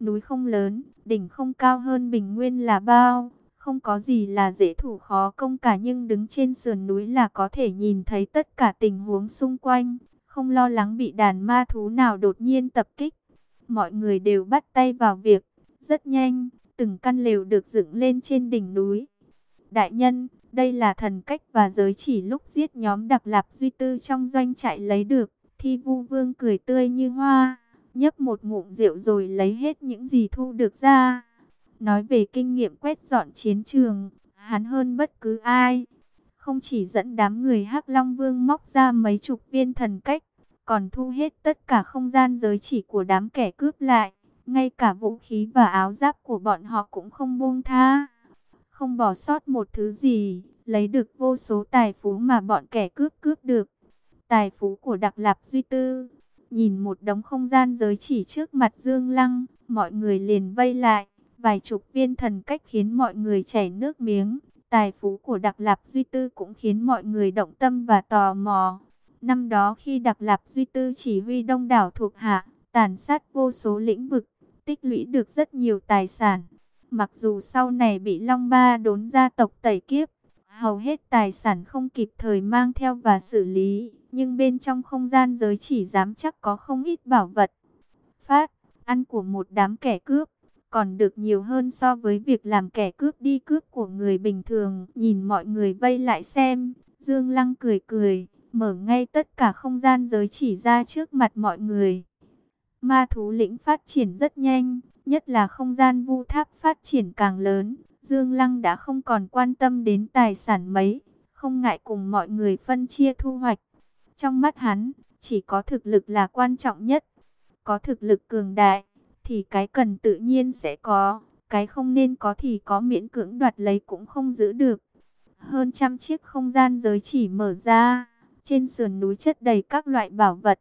Núi không lớn, đỉnh không cao hơn bình nguyên là bao, không có gì là dễ thủ khó công cả nhưng đứng trên sườn núi là có thể nhìn thấy tất cả tình huống xung quanh, không lo lắng bị đàn ma thú nào đột nhiên tập kích. Mọi người đều bắt tay vào việc, rất nhanh, từng căn lều được dựng lên trên đỉnh núi. Đại nhân, đây là thần cách và giới chỉ lúc giết nhóm đặc lạp duy tư trong doanh trại lấy được. Thi vu vương cười tươi như hoa, nhấp một ngụm rượu rồi lấy hết những gì thu được ra. Nói về kinh nghiệm quét dọn chiến trường, hắn hơn bất cứ ai. Không chỉ dẫn đám người hắc Long Vương móc ra mấy chục viên thần cách, còn thu hết tất cả không gian giới chỉ của đám kẻ cướp lại. Ngay cả vũ khí và áo giáp của bọn họ cũng không buông tha. Không bỏ sót một thứ gì, lấy được vô số tài phú mà bọn kẻ cướp cướp được. Tài phú của Đặc Lạp Duy Tư, nhìn một đống không gian giới chỉ trước mặt Dương Lăng, mọi người liền vây lại. Vài chục viên thần cách khiến mọi người chảy nước miếng. Tài phú của Đặc Lạp Duy Tư cũng khiến mọi người động tâm và tò mò. Năm đó khi Đặc Lạp Duy Tư chỉ huy đông đảo thuộc hạ, tàn sát vô số lĩnh vực, tích lũy được rất nhiều tài sản. Mặc dù sau này bị Long Ba đốn gia tộc tẩy kiếp, hầu hết tài sản không kịp thời mang theo và xử lý, nhưng bên trong không gian giới chỉ dám chắc có không ít bảo vật. Phát, ăn của một đám kẻ cướp, còn được nhiều hơn so với việc làm kẻ cướp đi cướp của người bình thường. Nhìn mọi người vây lại xem, Dương Lăng cười cười, mở ngay tất cả không gian giới chỉ ra trước mặt mọi người. Ma thú lĩnh phát triển rất nhanh, nhất là không gian vu tháp phát triển càng lớn. Dương Lăng đã không còn quan tâm đến tài sản mấy, không ngại cùng mọi người phân chia thu hoạch. Trong mắt hắn, chỉ có thực lực là quan trọng nhất. Có thực lực cường đại, thì cái cần tự nhiên sẽ có. Cái không nên có thì có miễn cưỡng đoạt lấy cũng không giữ được. Hơn trăm chiếc không gian giới chỉ mở ra. Trên sườn núi chất đầy các loại bảo vật.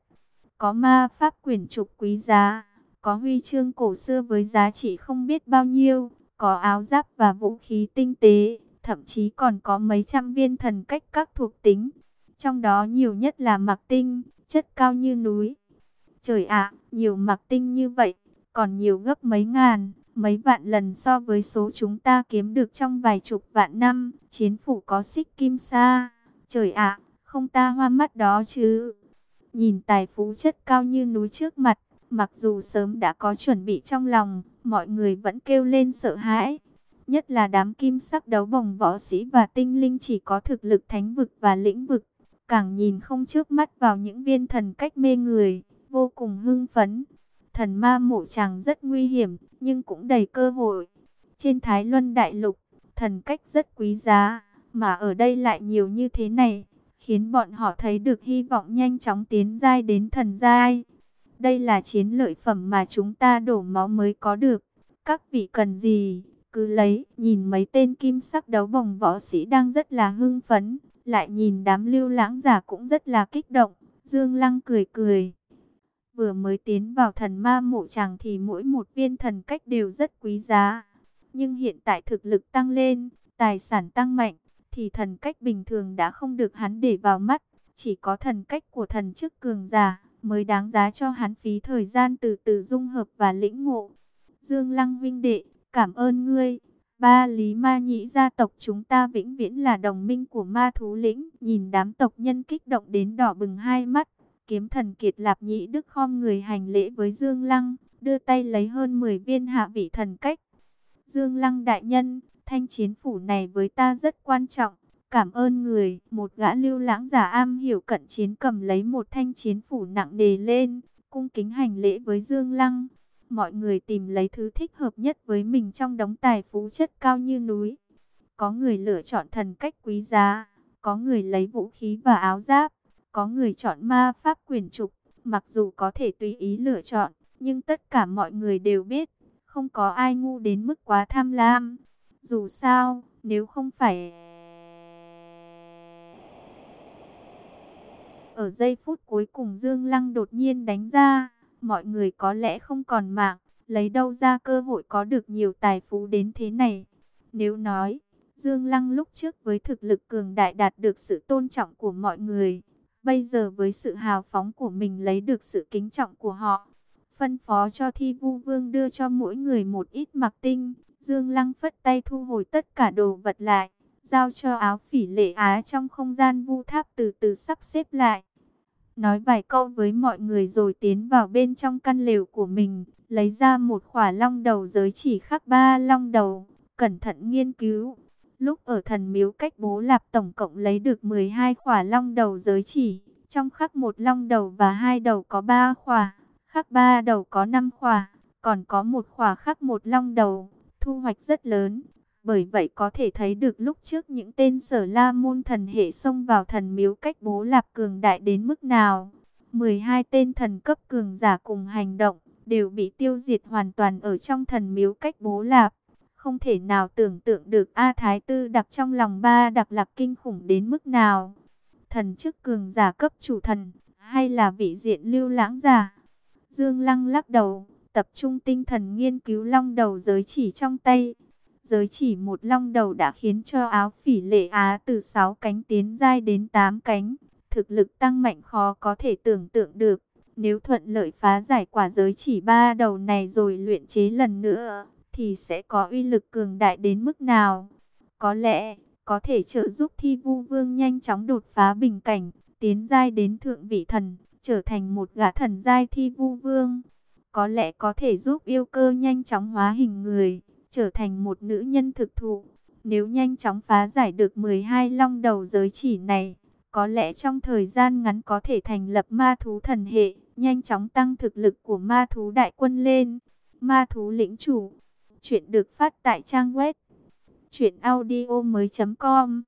Có ma pháp quyển trục quý giá. Có huy chương cổ xưa với giá trị không biết bao nhiêu. Có áo giáp và vũ khí tinh tế. Thậm chí còn có mấy trăm viên thần cách các thuộc tính. Trong đó nhiều nhất là mạc tinh, chất cao như núi. Trời ạ, nhiều mạc tinh như vậy, còn nhiều gấp mấy ngàn, mấy vạn lần so với số chúng ta kiếm được trong vài chục vạn năm. Chiến phủ có xích kim sa. Trời ạ, không ta hoa mắt đó chứ. Nhìn tài phú chất cao như núi trước mặt, mặc dù sớm đã có chuẩn bị trong lòng, mọi người vẫn kêu lên sợ hãi. Nhất là đám kim sắc đấu bồng võ sĩ và tinh linh chỉ có thực lực thánh vực và lĩnh vực càng nhìn không trước mắt vào những viên thần cách mê người, vô cùng hưng phấn. Thần ma mộ chàng rất nguy hiểm, nhưng cũng đầy cơ hội. Trên Thái Luân Đại Lục, thần cách rất quý giá, mà ở đây lại nhiều như thế này, khiến bọn họ thấy được hy vọng nhanh chóng tiến giai đến thần giai. Đây là chiến lợi phẩm mà chúng ta đổ máu mới có được. Các vị cần gì, cứ lấy, nhìn mấy tên kim sắc đấu bồng võ sĩ đang rất là hưng phấn, lại nhìn đám lưu lãng giả cũng rất là kích động. Dương Lăng cười cười. Vừa mới tiến vào thần ma mộ chàng thì mỗi một viên thần cách đều rất quý giá. Nhưng hiện tại thực lực tăng lên, tài sản tăng mạnh, thì thần cách bình thường đã không được hắn để vào mắt. Chỉ có thần cách của thần chức cường giả mới đáng giá cho hắn phí thời gian từ từ dung hợp và lĩnh ngộ. Dương Lăng vinh đệ, cảm ơn ngươi. Ba Lý Ma Nhĩ gia tộc chúng ta vĩnh viễn là đồng minh của ma thú lĩnh. Nhìn đám tộc nhân kích động đến đỏ bừng hai mắt. Kiếm thần kiệt lạp nhĩ đức khom người hành lễ với Dương Lăng. Đưa tay lấy hơn 10 viên hạ vị thần cách. Dương Lăng đại nhân, thanh chiến phủ này với ta rất quan trọng. Cảm ơn người, một gã lưu lãng giả am hiểu cận chiến cầm lấy một thanh chiến phủ nặng đề lên, cung kính hành lễ với Dương Lăng mọi người tìm lấy thứ thích hợp nhất với mình trong đống tài phú chất cao như núi. Có người lựa chọn thần cách quý giá, có người lấy vũ khí và áo giáp, có người chọn ma pháp quyền trục, mặc dù có thể tùy ý lựa chọn, nhưng tất cả mọi người đều biết, không có ai ngu đến mức quá tham lam. Dù sao, nếu không phải... Ở giây phút cuối cùng Dương Lăng đột nhiên đánh ra, mọi người có lẽ không còn mạng, lấy đâu ra cơ hội có được nhiều tài phú đến thế này. Nếu nói, Dương Lăng lúc trước với thực lực cường đại đạt được sự tôn trọng của mọi người, bây giờ với sự hào phóng của mình lấy được sự kính trọng của họ. phân phó cho thi vu vương đưa cho mỗi người một ít mặc tinh. Dương Lăng phất tay thu hồi tất cả đồ vật lại, giao cho áo phỉ lệ á trong không gian vu tháp từ từ sắp xếp lại. Nói vài câu với mọi người rồi tiến vào bên trong căn lều của mình, lấy ra một khỏa long đầu giới chỉ khắc ba long đầu, cẩn thận nghiên cứu. Lúc ở thần miếu cách bố lạp tổng cộng lấy được 12 khỏa long đầu giới chỉ, trong khắc một long đầu và hai đầu có ba khỏa, khắc ba đầu có 5 khỏa, còn có một khỏa khắc một long đầu, thu hoạch rất lớn. Bởi vậy có thể thấy được lúc trước những tên sở la môn thần hệ xông vào thần miếu cách bố lạp cường đại đến mức nào. 12 tên thần cấp cường giả cùng hành động, đều bị tiêu diệt hoàn toàn ở trong thần miếu cách bố lạp. Không thể nào tưởng tượng được A Thái Tư đặc trong lòng ba đặc lạc kinh khủng đến mức nào. Thần chức cường giả cấp chủ thần, hay là vị diện lưu lãng giả. Dương Lăng lắc đầu, tập trung tinh thần nghiên cứu long đầu giới chỉ trong tay. Giới chỉ một long đầu đã khiến cho áo phỉ lệ á từ 6 cánh tiến dai đến 8 cánh. Thực lực tăng mạnh khó có thể tưởng tượng được. Nếu thuận lợi phá giải quả giới chỉ ba đầu này rồi luyện chế lần nữa, thì sẽ có uy lực cường đại đến mức nào? Có lẽ, có thể trợ giúp thi vu vương nhanh chóng đột phá bình cảnh, tiến giai đến thượng vị thần, trở thành một gã thần giai thi vu vương. Có lẽ có thể giúp yêu cơ nhanh chóng hóa hình người, trở thành một nữ nhân thực thụ. Nếu nhanh chóng phá giải được 12 long đầu giới chỉ này, có lẽ trong thời gian ngắn có thể thành lập ma thú thần hệ, nhanh chóng tăng thực lực của ma thú đại quân lên. Ma thú lĩnh chủ, chuyện được phát tại trang web truyệnaudiomoi.com.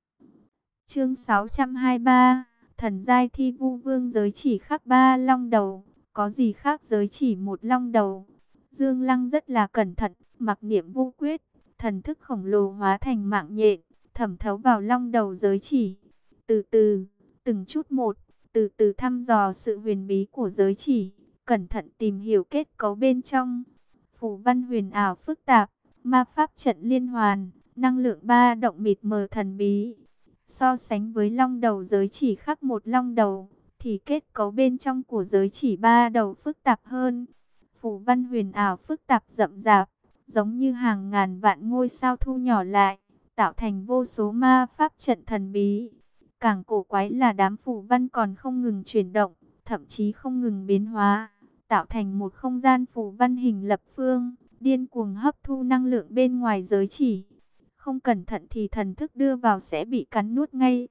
Chương 623, thần giai thi vu vương giới chỉ khắc ba long đầu, có gì khác giới chỉ một long đầu. Dương Lăng rất là cẩn thận, mặc niệm vô quyết, thần thức khổng lồ hóa thành mạng nhện, thẩm thấu vào long đầu giới chỉ. Từ từ, từng chút một, từ từ thăm dò sự huyền bí của giới chỉ, cẩn thận tìm hiểu kết cấu bên trong. phù văn huyền ảo phức tạp, ma pháp trận liên hoàn, năng lượng ba động mịt mờ thần bí. So sánh với long đầu giới chỉ khác một long đầu, thì kết cấu bên trong của giới chỉ ba đầu phức tạp hơn phù văn huyền ảo phức tạp rậm rạp, giống như hàng ngàn vạn ngôi sao thu nhỏ lại, tạo thành vô số ma pháp trận thần bí. Càng cổ quái là đám phù văn còn không ngừng chuyển động, thậm chí không ngừng biến hóa, tạo thành một không gian phù văn hình lập phương, điên cuồng hấp thu năng lượng bên ngoài giới chỉ. Không cẩn thận thì thần thức đưa vào sẽ bị cắn nuốt ngay.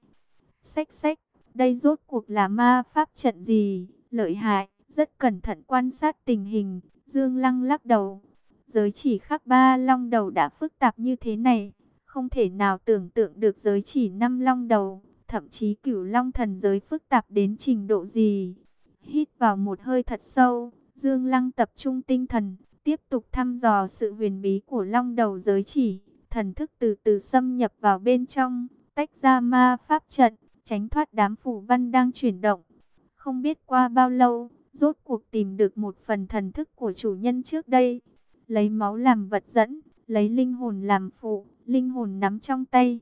Xách xách, đây rốt cuộc là ma pháp trận gì? Lợi hại, rất cẩn thận quan sát tình hình, Dương Lăng lắc đầu. Giới chỉ khắc ba long đầu đã phức tạp như thế này, không thể nào tưởng tượng được giới chỉ năm long đầu thậm chí cửu long thần giới phức tạp đến trình độ gì. Hít vào một hơi thật sâu, Dương Lăng tập trung tinh thần, tiếp tục thăm dò sự huyền bí của long đầu giới chỉ. Thần thức từ từ xâm nhập vào bên trong, tách ra ma pháp trận, tránh thoát đám phủ văn đang chuyển động. Không biết qua bao lâu, rốt cuộc tìm được một phần thần thức của chủ nhân trước đây. Lấy máu làm vật dẫn, lấy linh hồn làm phụ, linh hồn nắm trong tay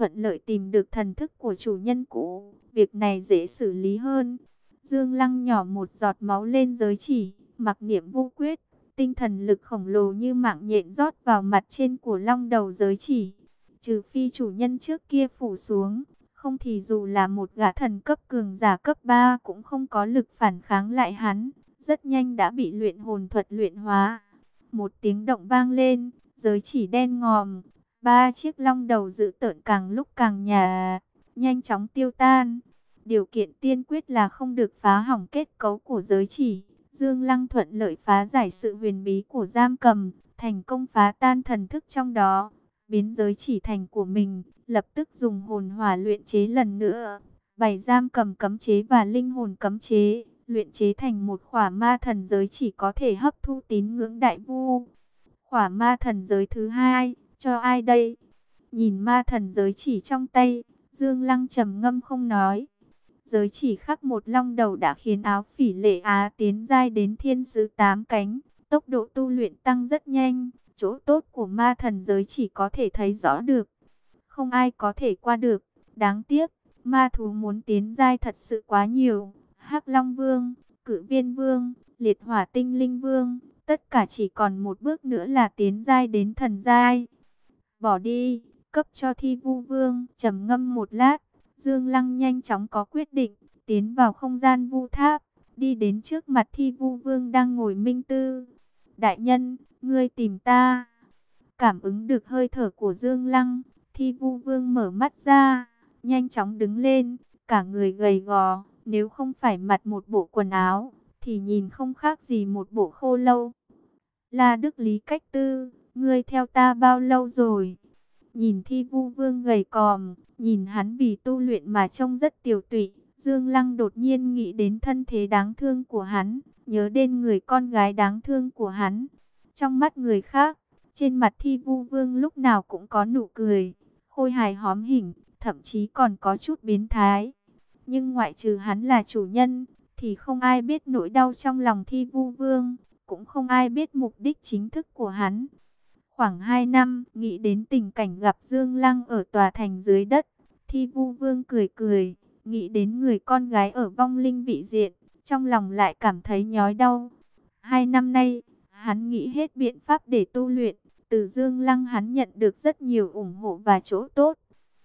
thuận lợi tìm được thần thức của chủ nhân cũ. Việc này dễ xử lý hơn. Dương Lăng nhỏ một giọt máu lên giới chỉ, mặc niệm vô quyết. Tinh thần lực khổng lồ như mạng nhện rót vào mặt trên của long đầu giới chỉ. Trừ phi chủ nhân trước kia phủ xuống, không thì dù là một gã thần cấp cường giả cấp 3 cũng không có lực phản kháng lại hắn. Rất nhanh đã bị luyện hồn thuật luyện hóa. Một tiếng động vang lên, giới chỉ đen ngòm, Ba chiếc long đầu dự tợn càng lúc càng nhà, nhanh chóng tiêu tan. Điều kiện tiên quyết là không được phá hỏng kết cấu của giới chỉ. Dương Lăng thuận lợi phá giải sự huyền bí của giam cầm, thành công phá tan thần thức trong đó, biến giới chỉ thành của mình, lập tức dùng hồn hỏa luyện chế lần nữa, bảy giam cầm cấm chế và linh hồn cấm chế, luyện chế thành một khỏa ma thần giới chỉ có thể hấp thu tín ngưỡng đại vu. Khỏa ma thần giới thứ hai, cho ai đây? Nhìn ma thần giới chỉ trong tay, Dương Lăng trầm ngâm không nói. Giới chỉ khắc một long đầu đã khiến áo phỉ lệ á tiến giai đến thiên sứ tám cánh. Tốc độ tu luyện tăng rất nhanh, chỗ tốt của ma thần giới chỉ có thể thấy rõ được. Không ai có thể qua được, đáng tiếc, ma thú muốn tiến giai thật sự quá nhiều. hắc Long Vương, cự viên vương, liệt hỏa tinh linh vương, tất cả chỉ còn một bước nữa là tiến giai đến thần giai. Bỏ đi, cấp cho thi vu vương, trầm ngâm một lát, Dương Lăng nhanh chóng có quyết định, tiến vào không gian vu tháp, đi đến trước mặt thi vu vương đang ngồi minh tư. Đại nhân, ngươi tìm ta. Cảm ứng được hơi thở của Dương Lăng, thi vu vương mở mắt ra, nhanh chóng đứng lên, cả người gầy gò, nếu không phải mặt một bộ quần áo, thì nhìn không khác gì một bộ khô lâu. La Đức Lý Cách Tư, ngươi theo ta bao lâu rồi? Nhìn thi vu vương gầy còm, nhìn hắn vì tu luyện mà trông rất tiểu tụy. Dương Lăng đột nhiên nghĩ đến thân thế đáng thương của hắn, nhớ đến người con gái đáng thương của hắn. Trong mắt người khác, trên mặt thi vu vương lúc nào cũng có nụ cười, khôi hài hóm hỉnh, thậm chí còn có chút biến thái. Nhưng ngoại trừ hắn là chủ nhân, thì không ai biết nỗi đau trong lòng thi vu vương, cũng không ai biết mục đích chính thức của hắn. Khoảng 2 năm, nghĩ đến tình cảnh gặp Dương Lăng ở tòa thành dưới đất, thi vu vương cười cười, nghĩ đến người con gái ở vong linh vị diện, trong lòng lại cảm thấy nhói đau. Hai năm nay, hắn nghĩ hết biện pháp để tu luyện, từ Dương Lăng hắn nhận được rất nhiều ủng hộ và chỗ tốt,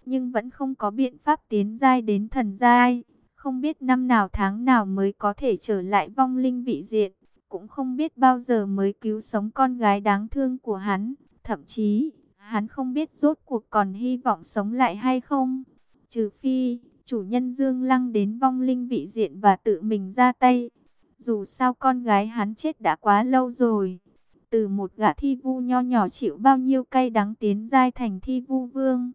nhưng vẫn không có biện pháp tiến giai đến thần giai. Không biết năm nào tháng nào mới có thể trở lại vong linh vị diện, cũng không biết bao giờ mới cứu sống con gái đáng thương của hắn. Thậm chí, hắn không biết rốt cuộc còn hy vọng sống lại hay không. Trừ phi, chủ nhân Dương Lăng đến vong linh vị diện và tự mình ra tay. Dù sao con gái hắn chết đã quá lâu rồi. Từ một gã thi vu nho nhỏ chịu bao nhiêu cay đắng tiến giai thành thi vu vương.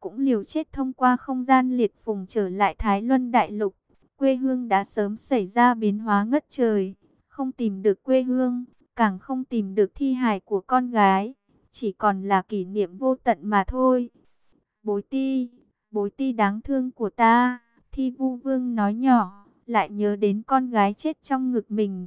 Cũng liều chết thông qua không gian liệt phùng trở lại Thái Luân Đại Lục. Quê hương đã sớm xảy ra biến hóa ngất trời. Không tìm được quê hương, càng không tìm được thi hài của con gái chỉ còn là kỷ niệm vô tận mà thôi. Bối ti, bối ti đáng thương của ta, thi vu vương nói nhỏ, lại nhớ đến con gái chết trong ngực mình.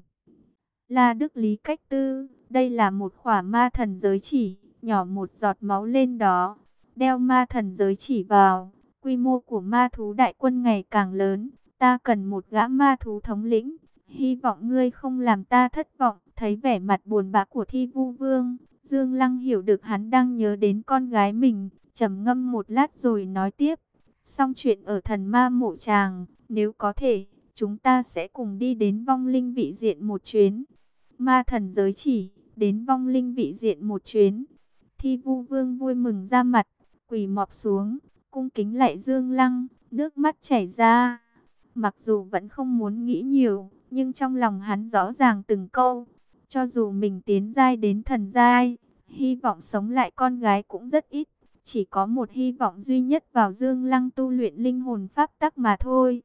La Đức Lý Cách Tư, đây là một khỏa ma thần giới chỉ, nhỏ một giọt máu lên đó, đeo ma thần giới chỉ vào, quy mô của ma thú đại quân ngày càng lớn, ta cần một gã ma thú thống lĩnh, hy vọng ngươi không làm ta thất vọng, thấy vẻ mặt buồn bã của thi vu vương, Dương Lăng hiểu được hắn đang nhớ đến con gái mình, trầm ngâm một lát rồi nói tiếp. Xong chuyện ở thần ma mộ tràng, nếu có thể, chúng ta sẽ cùng đi đến vong linh vị diện một chuyến. Ma thần giới chỉ, đến vong linh vị diện một chuyến. Thi vu vương vui mừng ra mặt, quỳ mọp xuống, cung kính lại Dương Lăng, nước mắt chảy ra. Mặc dù vẫn không muốn nghĩ nhiều, nhưng trong lòng hắn rõ ràng từng câu. Cho dù mình tiến giai đến thần giai, hy vọng sống lại con gái cũng rất ít. Chỉ có một hy vọng duy nhất vào Dương Lăng tu luyện linh hồn pháp tắc mà thôi.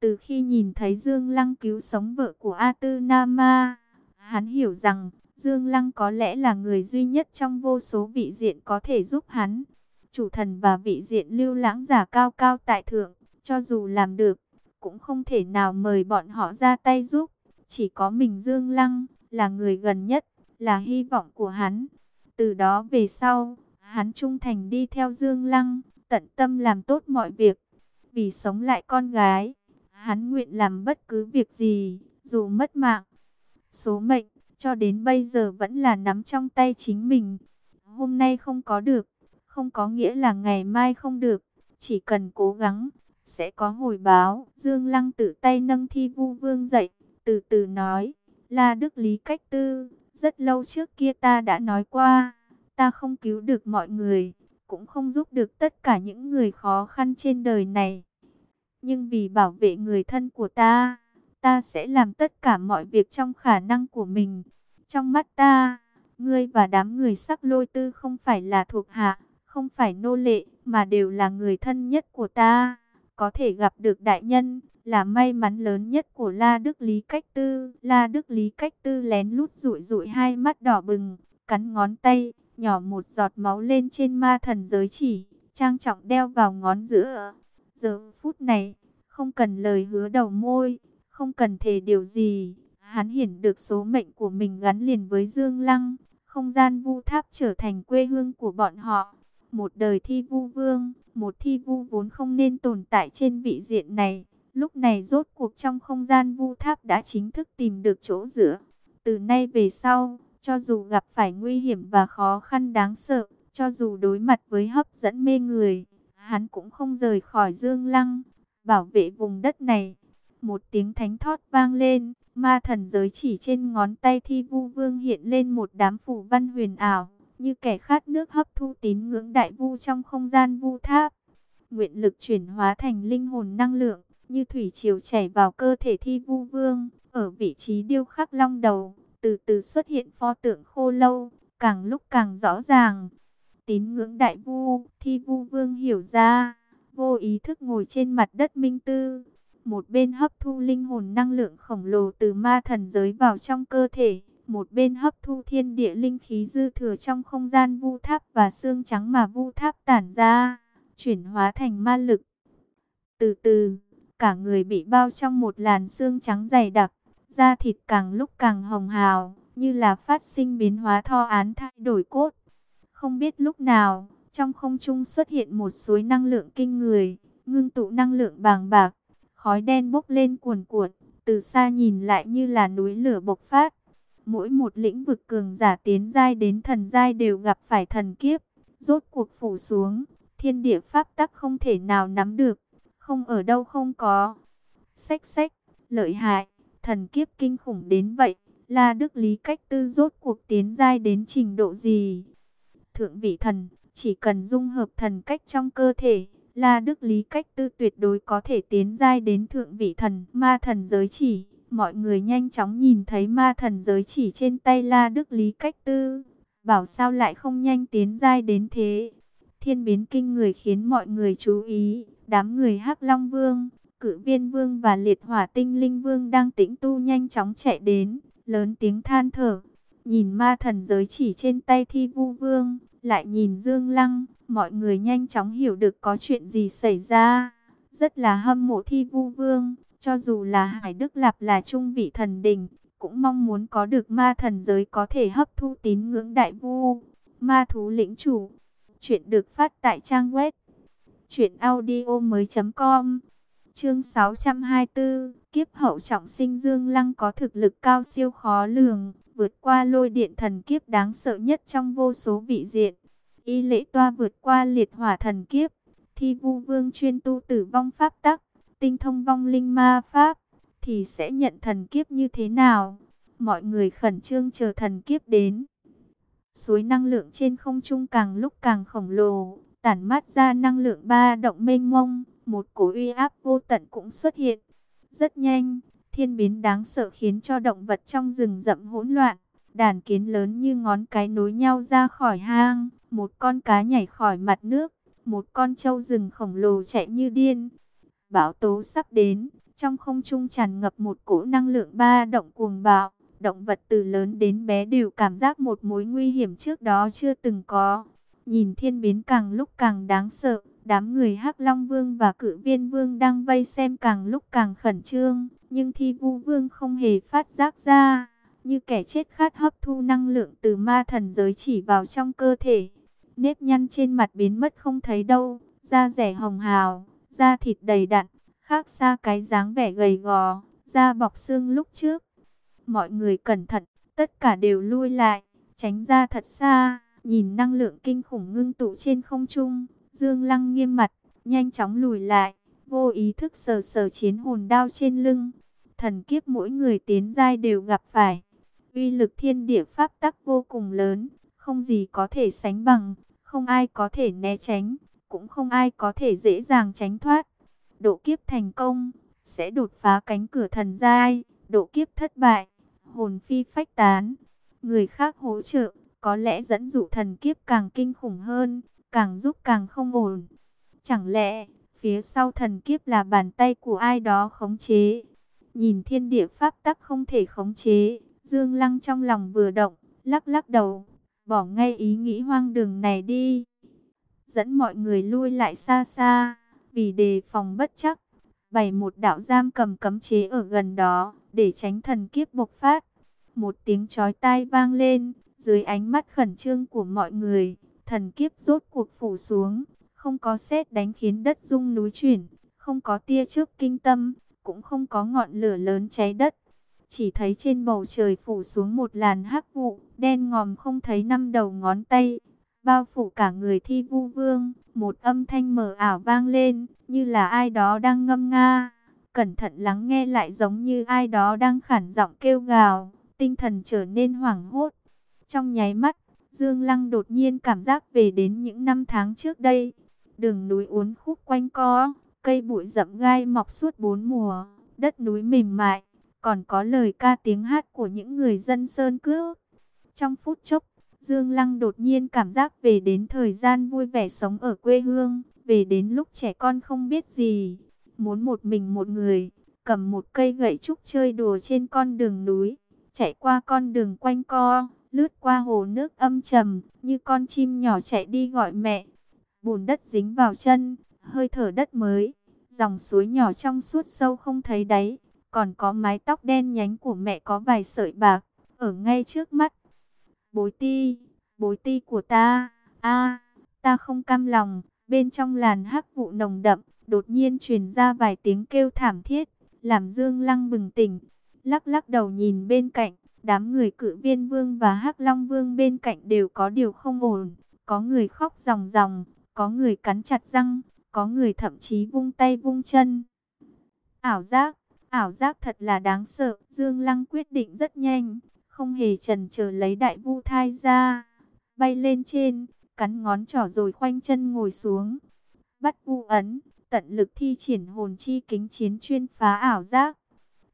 Từ khi nhìn thấy Dương Lăng cứu sống vợ của A Tư Nama, hắn hiểu rằng Dương Lăng có lẽ là người duy nhất trong vô số vị diện có thể giúp hắn. Chủ thần và vị diện lưu lãng giả cao cao tại thượng, cho dù làm được, cũng không thể nào mời bọn họ ra tay giúp. Chỉ có mình Dương Lăng là người gần nhất, là hy vọng của hắn. Từ đó về sau, hắn trung thành đi theo Dương Lăng, tận tâm làm tốt mọi việc. Vì sống lại con gái, hắn nguyện làm bất cứ việc gì, dù mất mạng. Số mệnh, cho đến bây giờ vẫn là nắm trong tay chính mình. Hôm nay không có được, không có nghĩa là ngày mai không được. Chỉ cần cố gắng, sẽ có hồi báo. Dương Lăng tự tay nâng thi vu vương dậy, từ từ nói. là Đức Lý Cách Tư, rất lâu trước kia ta đã nói qua, ta không cứu được mọi người, cũng không giúp được tất cả những người khó khăn trên đời này. Nhưng vì bảo vệ người thân của ta, ta sẽ làm tất cả mọi việc trong khả năng của mình. Trong mắt ta, ngươi và đám người sắc lôi tư không phải là thuộc hạ, không phải nô lệ, mà đều là người thân nhất của ta. Có thể gặp được đại nhân, là may mắn lớn nhất của La Đức Lý Cách Tư. La Đức Lý Cách Tư lén lút rụi rụi hai mắt đỏ bừng, cắn ngón tay, nhỏ một giọt máu lên trên ma thần giới chỉ, trang trọng đeo vào ngón giữa. Giờ phút này, không cần lời hứa đầu môi, không cần thể điều gì, hắn hiển được số mệnh của mình gắn liền với Dương Lăng, không gian vu tháp trở thành quê hương của bọn họ. Một đời thi vu vương, một thi vu vốn không nên tồn tại trên vị diện này, Lúc này rốt cuộc trong không gian vu tháp đã chính thức tìm được chỗ dựa. Từ nay về sau, cho dù gặp phải nguy hiểm và khó khăn đáng sợ, cho dù đối mặt với hấp dẫn mê người, hắn cũng không rời khỏi Dương Lăng, bảo vệ vùng đất này. Một tiếng thánh thót vang lên, ma thần giới chỉ trên ngón tay thi vu vương hiện lên một đám phủ văn huyền ảo, như kẻ khát nước hấp thu tín ngưỡng đại vu trong không gian vu tháp. Nguyện lực chuyển hóa thành linh hồn năng lượng, như thủy triều chảy vào cơ thể thi vu vương, ở vị trí điêu khắc long đầu, từ từ xuất hiện pho tượng khô lâu, càng lúc càng rõ ràng. Tín ngưỡng đại vu, thi vu vương hiểu ra, vô ý thức ngồi trên mặt đất minh tư. Một bên hấp thu linh hồn năng lượng khổng lồ từ ma thần giới vào trong cơ thể, một bên hấp thu thiên địa linh khí dư thừa trong không gian vu tháp và xương trắng mà vu tháp tản ra, chuyển hóa thành ma lực. Từ từ, cả người bị bao trong một làn xương trắng dày đặc, da thịt càng lúc càng hồng hào, như là phát sinh biến hóa tho án thay đổi cốt. Không biết lúc nào, trong không trung xuất hiện một suối năng lượng kinh người, ngưng tụ năng lượng bàng bạc, khói đen bốc lên cuồn cuộn, từ xa nhìn lại như là núi lửa bộc phát. Mỗi một lĩnh vực cường giả tiến giai đến thần giai đều gặp phải thần kiếp, rốt cuộc phủ xuống, thiên địa pháp tắc không thể nào nắm được, không ở đâu không có. Xách xách, lợi hại, thần kiếp kinh khủng đến vậy, La Đức Lý cách tư rốt cuộc tiến giai đến trình độ gì? Thượng vị thần, chỉ cần dung hợp thần cách trong cơ thể, La Đức Lý cách tư tuyệt đối có thể tiến giai đến thượng vị thần, ma thần giới chỉ. Mọi người nhanh chóng nhìn thấy ma thần giới chỉ trên tay La Đức Lý cách tư. Bảo sao lại không nhanh tiến giai đến thế. Thiên biến kinh người khiến mọi người chú ý. Đám người hắc Long Vương, cử viên Vương và liệt hỏa tinh linh Vương đang tĩnh tu nhanh chóng chạy đến. Lớn tiếng than thở. Nhìn ma thần giới chỉ trên tay thi vu vương, lại nhìn Dương Lăng, mọi người nhanh chóng hiểu được có chuyện gì xảy ra. Rất là hâm mộ thi vu vương, cho dù là Hải Đức Lạp là trung vị thần đình, cũng mong muốn có được ma thần giới có thể hấp thu tín ngưỡng đại vu. Ma thú lĩnh chủ, chuyện được phát tại trang web chuyểnaudio.com Chương 624, kiếp hậu trọng sinh Dương Lăng có thực lực cao siêu khó lường, vượt qua lôi điện thần kiếp đáng sợ nhất trong vô số vị diện. Y lễ toa vượt qua liệt hỏa thần kiếp, thi vu vương chuyên tu tử vong pháp tắc, tinh thông vong linh ma pháp, thì sẽ nhận thần kiếp như thế nào? Mọi người khẩn trương chờ thần kiếp đến. Suối năng lượng trên không trung càng lúc càng khổng lồ, tản mát ra năng lượng ba động mênh mông, một cổ uy áp vô tận cũng xuất hiện. Rất nhanh, thiên biến đáng sợ khiến cho động vật trong rừng rậm hỗn loạn. Đàn kiến lớn như ngón cái nối nhau ra khỏi hang, một con cá nhảy khỏi mặt nước, một con trâu rừng khổng lồ chạy như điên. Bão tố sắp đến, trong không trung tràn ngập một cỗ năng lượng ba động cuồng bạo. Động vật từ lớn đến bé đều cảm giác một mối nguy hiểm trước đó chưa từng có. Nhìn thiên biến càng lúc càng đáng sợ, đám người hắc Long Vương và cự viên Vương đang vây xem càng lúc càng khẩn trương. Nhưng thi vu Vương không hề phát giác ra, như kẻ chết khát hấp thu năng lượng từ ma thần giới chỉ vào trong cơ thể. Nếp nhăn trên mặt biến mất không thấy đâu, da rẻ hồng hào, da thịt đầy đặn, khác xa cái dáng vẻ gầy gò, da bọc xương lúc trước. Mọi người cẩn thận, tất cả đều lui lại, tránh ra thật xa, nhìn năng lượng kinh khủng ngưng tụ trên không trung. Dương Lăng nghiêm mặt, nhanh chóng lùi lại, vô ý thức sờ sờ chiến hồn đao trên lưng. Thần kiếp mỗi người tiến giai đều gặp phải. Uy lực thiên địa pháp tắc vô cùng lớn, không gì có thể sánh bằng, không ai có thể né tránh, cũng không ai có thể dễ dàng tránh thoát. Độ kiếp thành công, sẽ đột phá cánh cửa thần giai, độ kiếp thất bại, hồn phi phách tán. Người khác hỗ trợ, có lẽ dẫn dụ thần kiếp càng kinh khủng hơn, càng giúp càng không ổn. Chẳng lẽ, phía sau thần kiếp là bàn tay của ai đó khống chế? Nhìn thiên địa pháp tắc không thể khống chế, Dương Lăng trong lòng vừa động, lắc lắc đầu, bỏ ngay ý nghĩ hoang đường này đi. Dẫn mọi người lui lại xa xa, vì đề phòng bất chắc, bày một đạo giam cầm cấm chế ở gần đó, để tránh thần kiếp bộc phát. Một tiếng chói tai vang lên, dưới ánh mắt khẩn trương của mọi người, thần kiếp rốt cuộc phủ xuống, không có sét đánh khiến đất rung núi chuyển, không có tia chớp kinh tâm, cũng không có ngọn lửa lớn cháy đất. Chỉ thấy trên bầu trời phủ xuống một làn hắc vụ, đen ngòm không thấy năm đầu ngón tay, bao phủ cả người thi vu vương. Một âm thanh mờ ảo vang lên, như là ai đó đang ngâm nga. Cẩn thận lắng nghe lại giống như ai đó đang khản giọng kêu gào, tinh thần trở nên hoảng hốt. Trong nháy mắt, Dương Lăng đột nhiên cảm giác về đến những năm tháng trước đây. Đường núi uốn khúc quanh co, cây bụi rậm gai mọc suốt bốn mùa, đất núi mềm mại, còn có lời ca tiếng hát của những người dân sơn cước. Trong phút chốc, Dương Lăng đột nhiên cảm giác về đến thời gian vui vẻ sống ở quê hương, về đến lúc trẻ con không biết gì, muốn một mình một người, cầm một cây gậy trúc chơi đùa trên con đường núi, chạy qua con đường quanh co, lướt qua hồ nước âm trầm, như con chim nhỏ chạy đi gọi mẹ. Bùn đất dính vào chân, hơi thở đất mới, dòng suối nhỏ trong suốt sâu không thấy đáy, còn có mái tóc đen nhánh của mẹ có vài sợi bạc, ở ngay trước mắt. Bối ti, bối ti của ta, a ta không cam lòng, bên trong làn hắc vụ nồng đậm, đột nhiên truyền ra vài tiếng kêu thảm thiết, làm Dương Lăng bừng tỉnh, lắc lắc đầu nhìn bên cạnh, đám người cự viên vương và hắc long vương bên cạnh đều có điều không ổn, có người khóc ròng ròng, có người cắn chặt răng, có người thậm chí vung tay vung chân. Ảo giác, ảo giác thật là đáng sợ, Dương Lăng quyết định rất nhanh, không hề chần chờ lấy đại vu thai ra, bay lên trên, cắn ngón trỏ rồi khoanh chân ngồi xuống. Bắt vu ấn, tận lực thi triển hồn chi kính chiến chuyên phá ảo giác.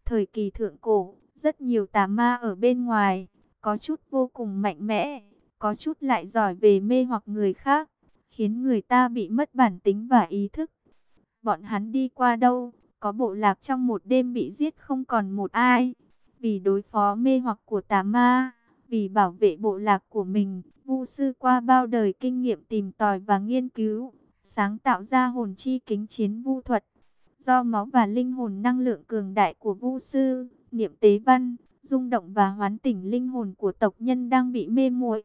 Thời kỳ thượng cổ, rất nhiều tà ma ở bên ngoài, có chút vô cùng mạnh mẽ, có chút lại giỏi về mê hoặc người khác, khiến người ta bị mất bản tính và ý thức. Bọn hắn đi qua đâu, có bộ lạc trong một đêm bị giết không còn một ai, vì đối phó mê hoặc của tà ma, vì bảo vệ bộ lạc của mình, Vu sư qua bao đời kinh nghiệm tìm tòi và nghiên cứu, sáng tạo ra hồn chi kính chiến vu thuật. Do máu và linh hồn năng lượng cường đại của Vu sư, niệm tế văn, rung động và hoán tỉnh linh hồn của tộc nhân đang bị mê muội.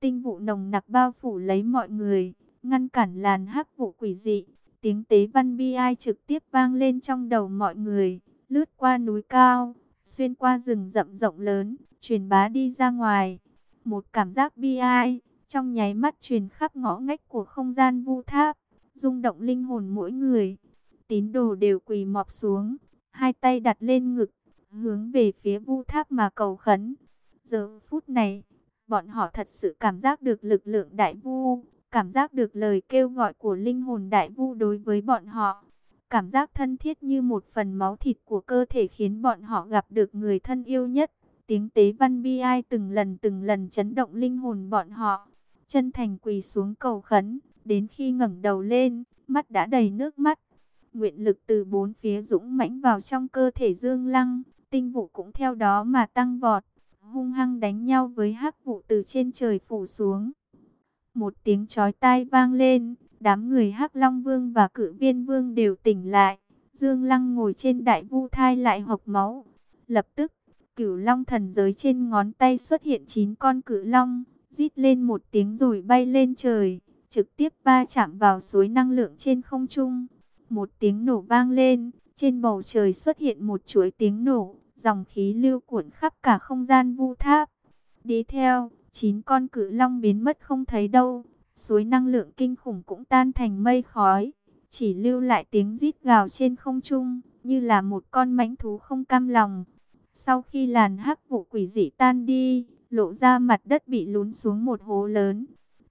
Tinh vụ nồng nặc bao phủ lấy mọi người, ngăn cản làn hắc vụ quỷ dị. Tiếng tế văn bi ai trực tiếp vang lên trong đầu mọi người, lướt qua núi cao, xuyên qua rừng rậm rộng lớn, truyền bá đi ra ngoài. Một cảm giác bi ai, trong nháy mắt truyền khắp ngõ ngách của không gian vu tháp, rung động linh hồn mỗi người. Tín đồ đều quỳ mọp xuống, hai tay đặt lên ngực, hướng về phía vu tháp mà cầu khấn. Giờ phút này, bọn họ thật sự cảm giác được lực lượng đại vu, cảm giác được lời kêu gọi của linh hồn đại vu đối với bọn họ. Cảm giác thân thiết như một phần máu thịt của cơ thể khiến bọn họ gặp được người thân yêu nhất. Tiếng tế văn bi ai từng lần từng lần chấn động linh hồn bọn họ. Chân thành quỳ xuống cầu khấn, đến khi ngẩng đầu lên, mắt đã đầy nước mắt. Nguyện lực từ bốn phía dũng mãnh vào trong cơ thể Dương Lăng, tinh vụ cũng theo đó mà tăng vọt, hung hăng đánh nhau với hắc vụ từ trên trời phủ xuống. Một tiếng chói tai vang lên, đám người hắc Long Vương và cự viên Vương đều tỉnh lại. Dương Lăng ngồi trên đại vu thai lại hộc máu. Lập tức, cửu long thần giới trên ngón tay xuất hiện chín con cự long, rít lên một tiếng rồi bay lên trời, trực tiếp va chạm vào suối năng lượng trên không trung. Một tiếng nổ vang lên, trên bầu trời xuất hiện một chuỗi tiếng nổ, dòng khí lưu cuộn khắp cả không gian vu tháp. Đi theo, chín con cự long biến mất không thấy đâu, suối năng lượng kinh khủng cũng tan thành mây khói, chỉ lưu lại tiếng rít gào trên không trung, như là một con mãnh thú không cam lòng. Sau khi làn hắc vụ quỷ dị tan đi, lộ ra mặt đất bị lún xuống một hố lớn.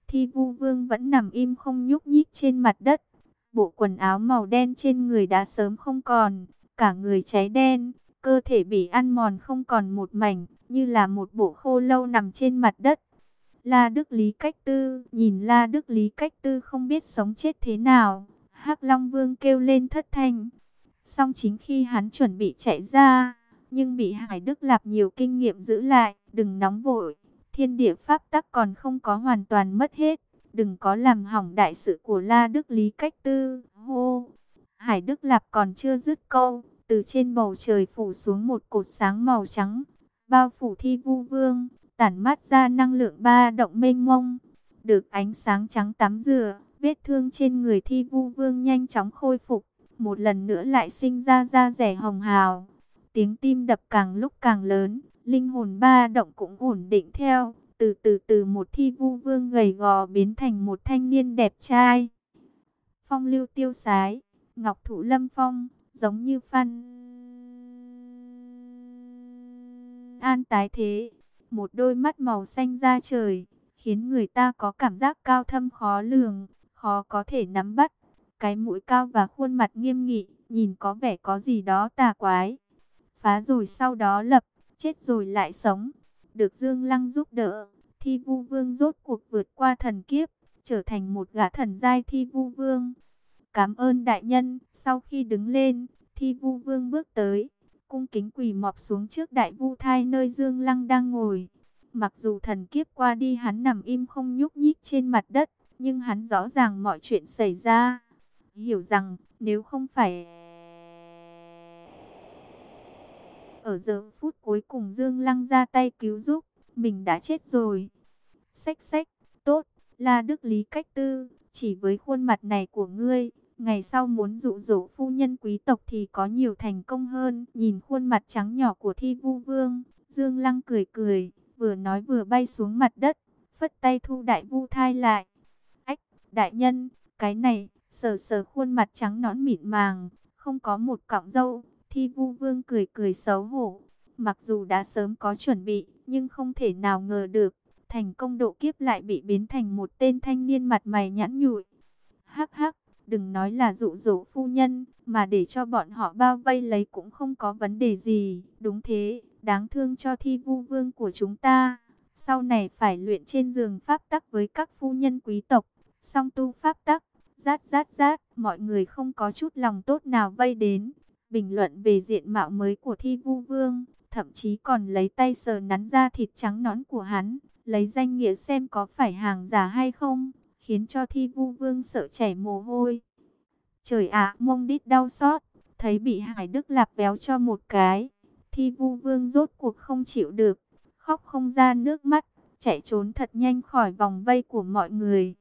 Thi vu vương vẫn nằm im không nhúc nhích trên mặt đất. Bộ quần áo màu đen trên người đã sớm không còn, cả người cháy đen, cơ thể bị ăn mòn không còn một mảnh, như là một bộ khô lâu nằm trên mặt đất. La Đức Lý Cách Tư, nhìn La Đức Lý Cách Tư không biết sống chết thế nào, Hắc Long Vương kêu lên thất thanh. Song chính khi hắn chuẩn bị chạy ra, nhưng bị Hải Đức Lạp nhiều kinh nghiệm giữ lại, đừng nóng vội, thiên địa pháp tắc còn không có hoàn toàn mất hết, đừng có làm hỏng đại sự của La Đức Lý Cách Tư, hô. Hải Đức Lạp còn chưa dứt câu, từ trên bầu trời phủ xuống một cột sáng màu trắng, bao phủ thi vu vương, tản mát ra năng lượng ba động mênh mông, được ánh sáng trắng tắm rửa, vết thương trên người thi vu vương nhanh chóng khôi phục, một lần nữa lại sinh ra da rẻ hồng hào. Tiếng tim đập càng lúc càng lớn, linh hồn ba động cũng ổn định theo, từ từ từ một thi vu vương gầy gò biến thành một thanh niên đẹp trai. Phong lưu tiêu sái, ngọc thụ lâm phong, giống như phan an tái thế, một đôi mắt màu xanh da trời, khiến người ta có cảm giác cao thâm khó lường, khó có thể nắm bắt. Cái mũi cao và khuôn mặt nghiêm nghị, nhìn có vẻ có gì đó tà quái. Phá rồi sau đó lập, chết rồi lại sống. Được Dương Lăng giúp đỡ, Thi Vu Vương rốt cuộc vượt qua thần kiếp, trở thành một gã thần giai Thi Vu Vương. Cảm ơn đại nhân, sau khi đứng lên, Thi Vu Vương bước tới, cung kính quỳ mọp xuống trước đại vu thai nơi Dương Lăng đang ngồi. Mặc dù thần kiếp qua đi hắn nằm im không nhúc nhích trên mặt đất, nhưng hắn rõ ràng mọi chuyện xảy ra. Hiểu rằng nếu không phải... Ở giờ phút cuối cùng Dương Lăng ra tay cứu giúp, mình đã chết rồi. Xách xách, tốt, là Đức Lý Cách Tư, chỉ với khuôn mặt này của ngươi, ngày sau muốn dụ dỗ phu nhân quý tộc thì có nhiều thành công hơn. Nhìn khuôn mặt trắng nhỏ của Thi Vu Vương, Dương Lăng cười cười, vừa nói vừa bay xuống mặt đất, phất tay thu đại vu thai lại. Ách, đại nhân, cái này, sờ sờ khuôn mặt trắng nõn mịn màng, không có một cọng râu, thi vu vương cười cười xấu hổ. Mặc dù đã sớm có chuẩn bị, nhưng không thể nào ngờ được, thành công độ kiếp lại bị biến thành một tên thanh niên mặt mày nhãn nhụi. Hắc hắc, đừng nói là dụ dỗ phu nhân, mà để cho bọn họ bao vây lấy cũng không có vấn đề gì. Đúng thế, đáng thương cho thi vu vương của chúng ta. Sau này phải luyện trên giường pháp tắc với các phu nhân quý tộc, song tu pháp tắc. Rát rát rát, mọi người không có chút lòng tốt nào vây đến. Bình luận về diện mạo mới của thi vu vương, thậm chí còn lấy tay sờ nắn da thịt trắng nõn của hắn, lấy danh nghĩa xem có phải hàng giả hay không, khiến cho thi vu vương sợ chảy mồ hôi. Trời ạ, mông đít đau xót, thấy bị Hải Đức Lạp béo cho một cái. Thi vu vương rốt cuộc không chịu được, khóc không ra nước mắt, chạy trốn thật nhanh khỏi vòng vây của mọi người.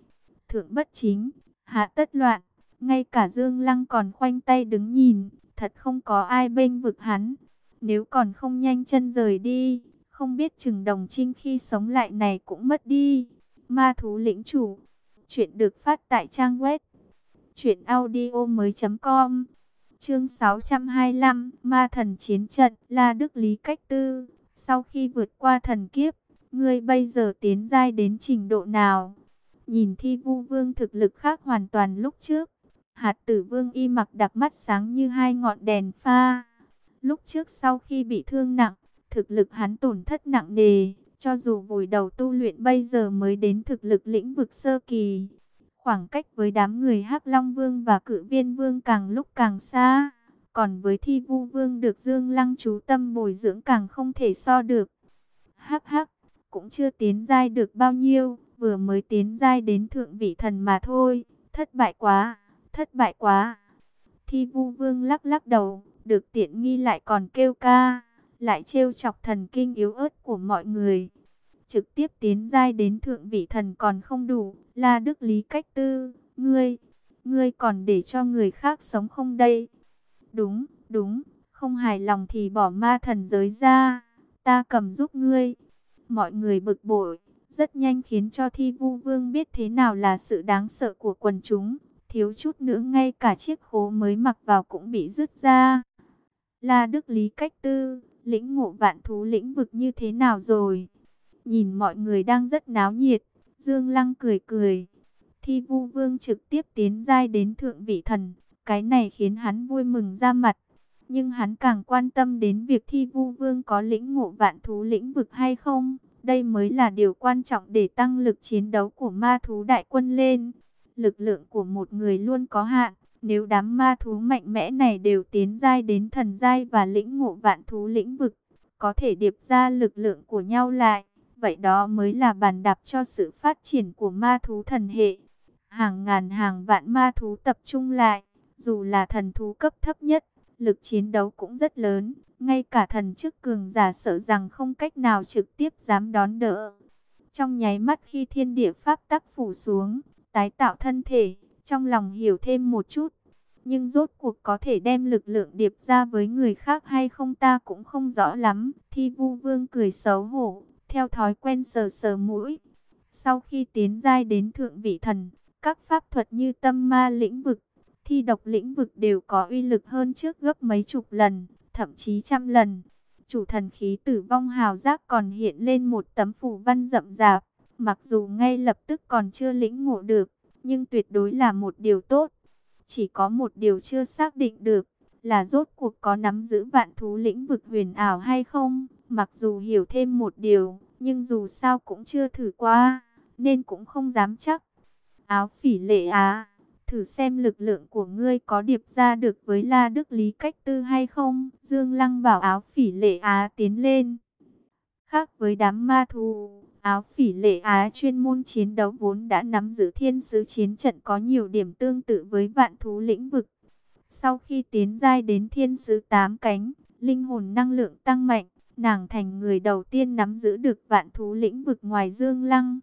Thượng bất chính, hạ tất loạn, ngay cả Dương Lăng còn khoanh tay đứng nhìn, thật không có ai bênh vực hắn. Nếu còn không nhanh chân rời đi, không biết chừng đồng trinh khi sống lại này cũng mất đi. Ma thú lĩnh chủ, chuyện được phát tại trang web chuyện audio mới.com Chương 625, Ma thần chiến trận, La Đức Lý Cách Tư. Sau khi vượt qua thần kiếp, ngươi bây giờ tiến giai đến trình độ nào? Nhìn thi vu vương thực lực khác hoàn toàn lúc trước. Hạt tử vương y mặc đặc mắt sáng như hai ngọn đèn pha. Lúc trước sau khi bị thương nặng, thực lực hắn tổn thất nặng nề. Cho dù vùi đầu tu luyện bây giờ mới đến thực lực lĩnh vực sơ kỳ. Khoảng cách với đám người hắc Long Vương và cự viên Vương càng lúc càng xa. Còn với thi vu Vương được Dương Lăng chú tâm bồi dưỡng càng không thể so được. Hắc hắc, cũng chưa tiến giai được bao nhiêu, vừa mới tiến giai đến thượng vị thần mà thôi. Thất bại quá, thất bại quá. Thi vu Vương lắc lắc đầu, được tiện nghi lại còn kêu ca, lại trêu chọc thần kinh yếu ớt của mọi người trực tiếp tiến giai đến thượng vị thần còn không đủ. La Đức Lý cách tư, ngươi, ngươi còn để cho người khác sống không đây? Đúng, đúng, không hài lòng thì bỏ ma thần giới ra, ta cầm giúp ngươi. Mọi người bực bội, rất nhanh khiến cho thi vu vương biết thế nào là sự đáng sợ của quần chúng. Thiếu chút nữa ngay cả chiếc khố mới mặc vào cũng bị rứt ra. La Đức Lý cách tư, lĩnh ngộ vạn thú lĩnh vực như thế nào rồi? Nhìn mọi người đang rất náo nhiệt, Dương Lăng cười cười. Thi vu vương trực tiếp tiến giai đến thượng vị thần, cái này khiến hắn vui mừng ra mặt. Nhưng hắn càng quan tâm đến việc thi vu vương có lĩnh ngộ vạn thú lĩnh vực hay không. Đây mới là điều quan trọng để tăng lực chiến đấu của ma thú đại quân lên. Lực lượng của một người luôn có hạn. Nếu đám ma thú mạnh mẽ này đều tiến giai đến thần giai và lĩnh ngộ vạn thú lĩnh vực, có thể điệp ra lực lượng của nhau lại Vậy đó mới là bàn đạp cho sự phát triển của ma thú thần hệ. Hàng ngàn hàng vạn ma thú tập trung lại, dù là thần thú cấp thấp nhất, lực chiến đấu cũng rất lớn. Ngay cả thần chức cường giả sợ rằng không cách nào trực tiếp dám đón đỡ. Trong nháy mắt khi thiên địa pháp tắc phủ xuống, tái tạo thân thể, trong lòng hiểu thêm một chút. Nhưng rốt cuộc có thể đem lực lượng điệp ra với người khác hay không ta cũng không rõ lắm. Thi vu vương cười xấu hổ, theo thói quen sờ sờ mũi. Sau khi tiến giai đến thượng vị thần, các pháp thuật như tâm ma lĩnh vực, thi độc lĩnh vực đều có uy lực hơn trước gấp mấy chục lần, thậm chí trăm lần. Chủ thần khí tử vong hào giác còn hiện lên một tấm phù văn rậm rạp, mặc dù ngay lập tức còn chưa lĩnh ngộ được, nhưng tuyệt đối là một điều tốt. Chỉ có một điều chưa xác định được, là rốt cuộc có nắm giữ vạn thú lĩnh vực huyền ảo hay không. Mặc dù hiểu thêm một điều, nhưng dù sao cũng chưa thử qua, nên cũng không dám chắc. Áo phỉ lệ á, thử xem lực lượng của ngươi có điệp ra được với La Đức Lý cách tư hay không. Dương Lăng bảo áo phỉ lệ á tiến lên. Khác với đám ma thù, áo phỉ lệ á chuyên môn chiến đấu vốn đã nắm giữ thiên sứ chiến trận có nhiều điểm tương tự với vạn thú lĩnh vực. Sau khi tiến giai đến thiên sứ tám cánh, linh hồn năng lượng tăng mạnh, nàng thành người đầu tiên nắm giữ được vạn thú lĩnh vực ngoài Dương Lăng.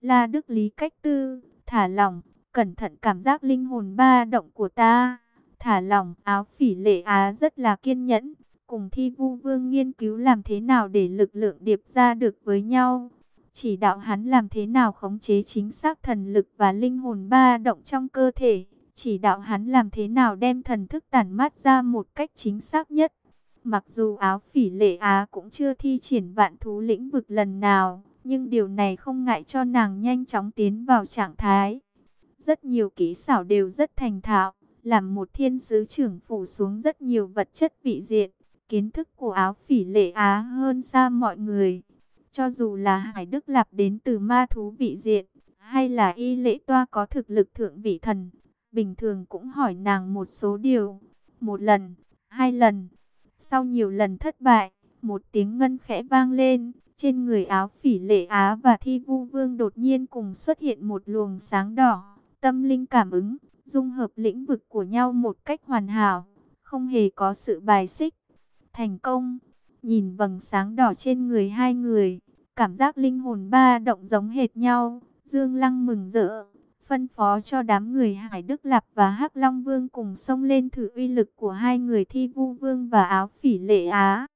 La Đức Lý cách tư, thả lỏng, cẩn thận cảm giác linh hồn ba động của ta. Thả lỏng, áo phỉ lệ á rất là kiên nhẫn, cùng thi vu vương nghiên cứu làm thế nào để lực lượng điệp ra được với nhau. Chỉ đạo hắn làm thế nào khống chế chính xác thần lực và linh hồn ba động trong cơ thể. Chỉ đạo hắn làm thế nào đem thần thức tản mát ra một cách chính xác nhất. Mặc dù áo phỉ lệ Á cũng chưa thi triển vạn thú lĩnh vực lần nào, nhưng điều này không ngại cho nàng nhanh chóng tiến vào trạng thái. Rất nhiều kỹ xảo đều rất thành thạo, làm một thiên sứ trưởng phủ xuống rất nhiều vật chất vị diện. Kiến thức của áo phỉ lệ Á hơn xa mọi người. Cho dù là Hải Đức Lạp đến từ ma thú vị diện, hay là y lễ toa có thực lực thượng vị thần, bình thường cũng hỏi nàng một số điều. Một lần, hai lần, sau nhiều lần thất bại, một tiếng ngân khẽ vang lên, trên người áo phỉ lệ á và thi vu vương đột nhiên cùng xuất hiện một luồng sáng đỏ, tâm linh cảm ứng, dung hợp lĩnh vực của nhau một cách hoàn hảo, không hề có sự bài xích. Thành công, nhìn vầng sáng đỏ trên người hai người, cảm giác linh hồn ba động giống hệt nhau, Dương Lăng mừng rỡ phân phó cho đám người Hải Đức Lạp và Hắc Long Vương cùng xông lên thử uy lực của hai người thi vu vương và áo phỉ lệ Á.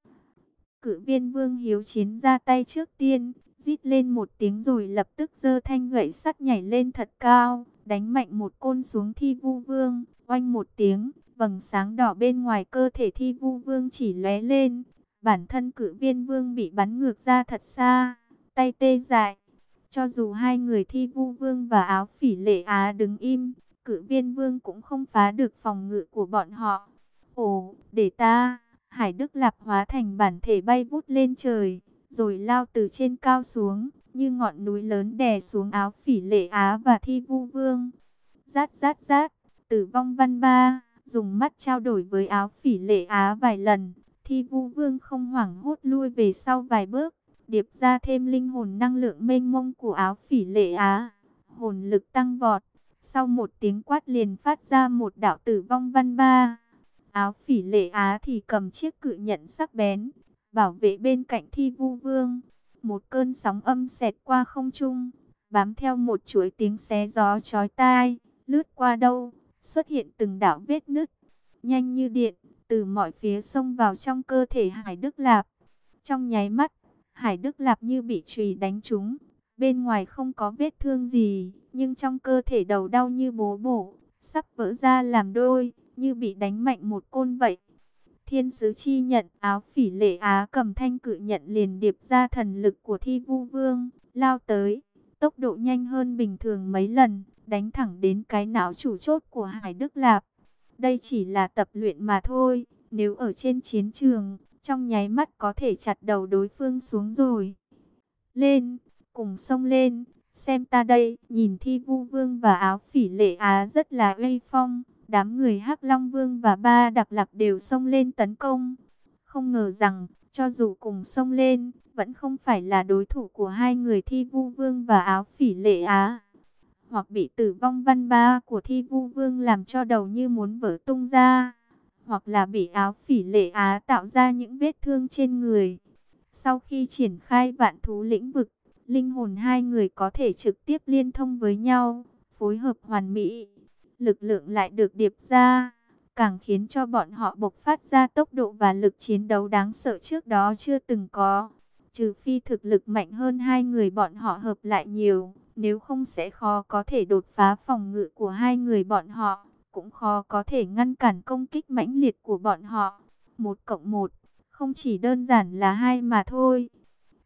cự viên vương hiếu chiến ra tay trước tiên, rít lên một tiếng rồi lập tức giơ thanh gậy sắt nhảy lên thật cao, đánh mạnh một côn xuống thi vu vương, oanh một tiếng, vầng sáng đỏ bên ngoài cơ thể thi vu vương chỉ lóe lên, bản thân cử viên vương bị bắn ngược ra thật xa, tay tê dại cho dù hai người thi vu vương và áo phỉ lệ á đứng im, cử viên vương cũng không phá được phòng ngự của bọn họ. Ồ, để ta, Hải Đức Lạp hóa thành bản thể bay vút lên trời, rồi lao từ trên cao xuống, như ngọn núi lớn đè xuống áo phỉ lệ á và thi vu vương. Rát rát rát, tử vong văn ba, dùng mắt trao đổi với áo phỉ lệ á vài lần, thi vu vương không hoảng hốt lui về sau vài bước điệp ra thêm linh hồn năng lượng mênh mông của áo phỉ lệ á. Hồn lực tăng vọt, sau một tiếng quát liền phát ra một đạo tử vong văn ba. Áo phỉ lệ á thì cầm chiếc cự nhận sắc bén, bảo vệ bên cạnh thi vu vương. Một cơn sóng âm xẹt qua không trung, bám theo một chuỗi tiếng xé gió chói tai, lướt qua đâu, xuất hiện từng đạo vết nứt, nhanh như điện, từ mọi phía xông vào trong cơ thể Hải Đức Lạp. Trong nháy mắt, Hải Đức Lạp như bị chùy đánh trúng, bên ngoài không có vết thương gì, nhưng trong cơ thể đầu đau như bố bổ, sắp vỡ ra làm đôi, như bị đánh mạnh một côn vậy. Thiên sứ chi nhận áo phỉ lệ á cầm thanh cự nhận liền điệp ra thần lực của thi vu vương, lao tới, tốc độ nhanh hơn bình thường mấy lần, đánh thẳng đến cái não chủ chốt của Hải Đức Lạp. Đây chỉ là tập luyện mà thôi, nếu ở trên chiến trường, trong nháy mắt có thể chặt đầu đối phương xuống rồi. Lên, cùng sông lên, xem ta đây, nhìn thi vu vương và áo phỉ lệ á rất là uy phong, đám người hắc long vương và ba đặc lạc đều sông lên tấn công. Không ngờ rằng, cho dù cùng sông lên, vẫn không phải là đối thủ của hai người thi vu vương và áo phỉ lệ á. Hoặc bị tử vong văn ba của thi vu vương làm cho đầu như muốn vỡ tung ra hoặc là bị áo phỉ lệ á tạo ra những vết thương trên người. Sau khi triển khai vạn thú lĩnh vực, linh hồn hai người có thể trực tiếp liên thông với nhau, phối hợp hoàn mỹ. Lực lượng lại được điệp ra, càng khiến cho bọn họ bộc phát ra tốc độ và lực chiến đấu đáng sợ trước đó chưa từng có. Trừ phi thực lực mạnh hơn hai người bọn họ hợp lại nhiều, nếu không sẽ khó có thể đột phá phòng ngự của hai người bọn họ, cũng khó có thể ngăn cản công kích mãnh liệt của bọn họ. Một cộng một, không chỉ đơn giản là hai mà thôi.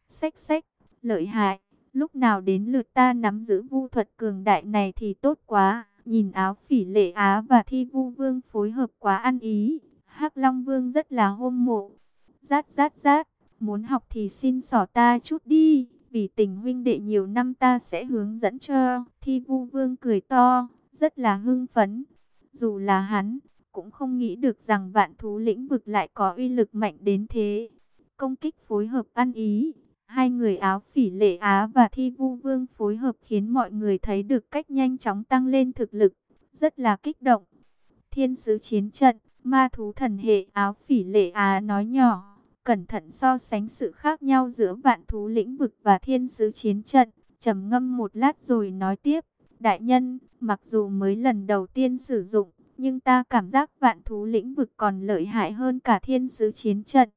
Xách xách, lợi hại, lúc nào đến lượt ta nắm giữ vu thuật cường đại này thì tốt quá. Nhìn áo phỉ lệ Á và thi vu vương phối hợp quá ăn ý, hắc Long vương rất là hôm mộ. Rát rát rát, muốn học thì xin sỏ ta chút đi, vì tình huynh đệ nhiều năm ta sẽ hướng dẫn cho. Thi vu vương cười to, rất là hưng phấn. Dù là hắn, cũng không nghĩ được rằng vạn thú lĩnh vực lại có uy lực mạnh đến thế. Công kích phối hợp ăn ý, hai người áo phỉ lệ Á và thi vu vương phối hợp khiến mọi người thấy được cách nhanh chóng tăng lên thực lực, rất là kích động. Thiên sứ chiến trận, ma thú thần hệ áo phỉ lệ Á nói nhỏ, cẩn thận so sánh sự khác nhau giữa vạn thú lĩnh vực và thiên sứ chiến trận, trầm ngâm một lát rồi nói tiếp. Đại nhân, mặc dù mới lần đầu tiên sử dụng, nhưng ta cảm giác vạn thú lĩnh vực còn lợi hại hơn cả thiên sứ chiến trận.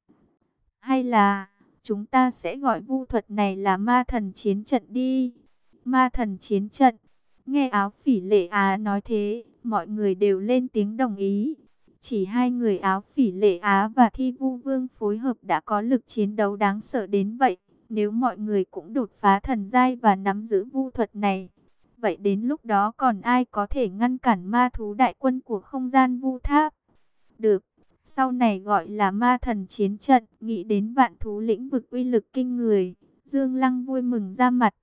Hay là, chúng ta sẽ gọi vu thuật này là ma thần chiến trận đi. Ma thần chiến trận. Nghe áo phỉ lệ Á nói thế, mọi người đều lên tiếng đồng ý. Chỉ hai người áo phỉ lệ Á và thi vu vương phối hợp đã có lực chiến đấu đáng sợ đến vậy. Nếu mọi người cũng đột phá thần giai và nắm giữ vu thuật này, Vậy đến lúc đó còn ai có thể ngăn cản ma thú đại quân của không gian vu tháp? Được, sau này gọi là ma thần chiến trận, nghĩ đến vạn thú lĩnh vực uy lực kinh người. Dương Lăng vui mừng ra mặt,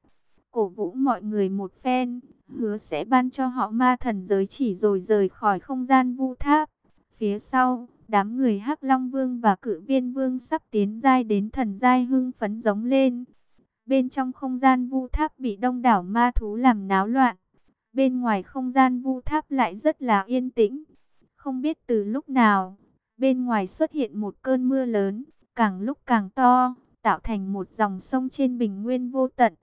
cổ vũ mọi người một phen, hứa sẽ ban cho họ ma thần giới chỉ rồi rời khỏi không gian vu tháp. Phía sau, đám người hắc Long Vương và cự viên Vương sắp tiến giai đến thần giai hưng phấn giống lên. Bên trong không gian vu tháp bị đông đảo ma thú làm náo loạn. Bên ngoài không gian vu tháp lại rất là yên tĩnh. Không biết từ lúc nào, bên ngoài xuất hiện một cơn mưa lớn, càng lúc càng to, tạo thành một dòng sông trên bình nguyên vô tận.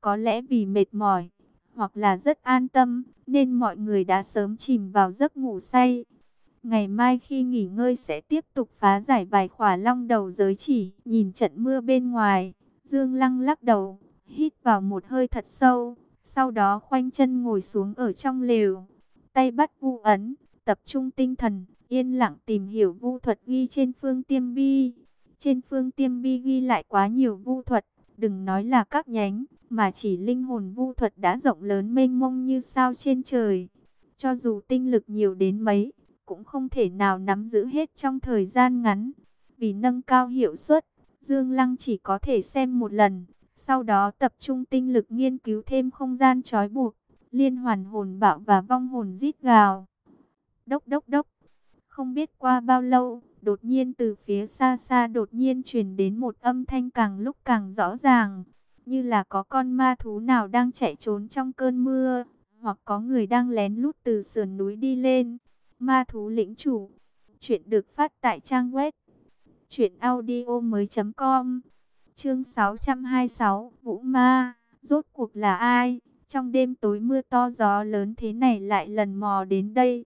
Có lẽ vì mệt mỏi, hoặc là rất an tâm, nên mọi người đã sớm chìm vào giấc ngủ say. Ngày mai khi nghỉ ngơi sẽ tiếp tục phá giải vài khỏa long đầu giới chỉ, nhìn trận mưa bên ngoài. Dương Lăng lắc đầu, hít vào một hơi thật sâu, sau đó khoanh chân ngồi xuống ở trong lều, tay bắt vu ấn, tập trung tinh thần, yên lặng tìm hiểu vu thuật ghi trên phương tiêm bi. Trên phương tiêm bi ghi lại quá nhiều vu thuật, đừng nói là các nhánh, mà chỉ linh hồn vu thuật đã rộng lớn mênh mông như sao trên trời. Cho dù tinh lực nhiều đến mấy, cũng không thể nào nắm giữ hết trong thời gian ngắn. Vì nâng cao hiệu suất, Dương Lăng chỉ có thể xem một lần, sau đó tập trung tinh lực nghiên cứu thêm không gian trói buộc, liên hoàn hồn bạo và vong hồn rít gào. Đốc đốc đốc, không biết qua bao lâu, đột nhiên từ phía xa xa đột nhiên truyền đến một âm thanh càng lúc càng rõ ràng, như là có con ma thú nào đang chạy trốn trong cơn mưa, hoặc có người đang lén lút từ sườn núi đi lên. Ma thú lĩnh chủ, chuyện được phát tại trang web Chuyện audio mới com. Chương 626 Vũ Ma. Rốt cuộc là ai? Trong đêm tối mưa to gió lớn thế này lại lần mò đến đây.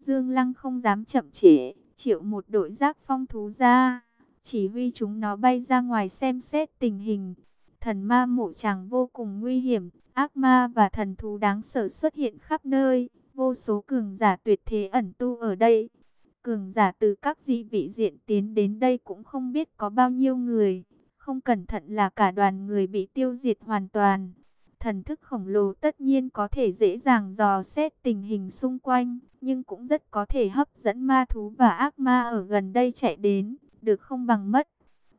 Dương Lăng không dám chậm trễ Triệu một đội giác phong thú ra. Chỉ huy chúng nó bay ra ngoài xem xét tình hình. Thần ma mộ chàng vô cùng nguy hiểm Ác ma và thần thú đáng sợ xuất hiện khắp nơi. Vô số cường giả tuyệt thế ẩn tu ở đây cường giả từ các di vị diện tiến đến đây cũng không biết có bao nhiêu người. Không cẩn thận là cả đoàn người bị tiêu diệt hoàn toàn. Thần thức khổng lồ tất nhiên có thể dễ dàng dò xét tình hình xung quanh, nhưng cũng rất có thể hấp dẫn ma thú và ác ma ở gần đây chạy đến, được không bằng mất.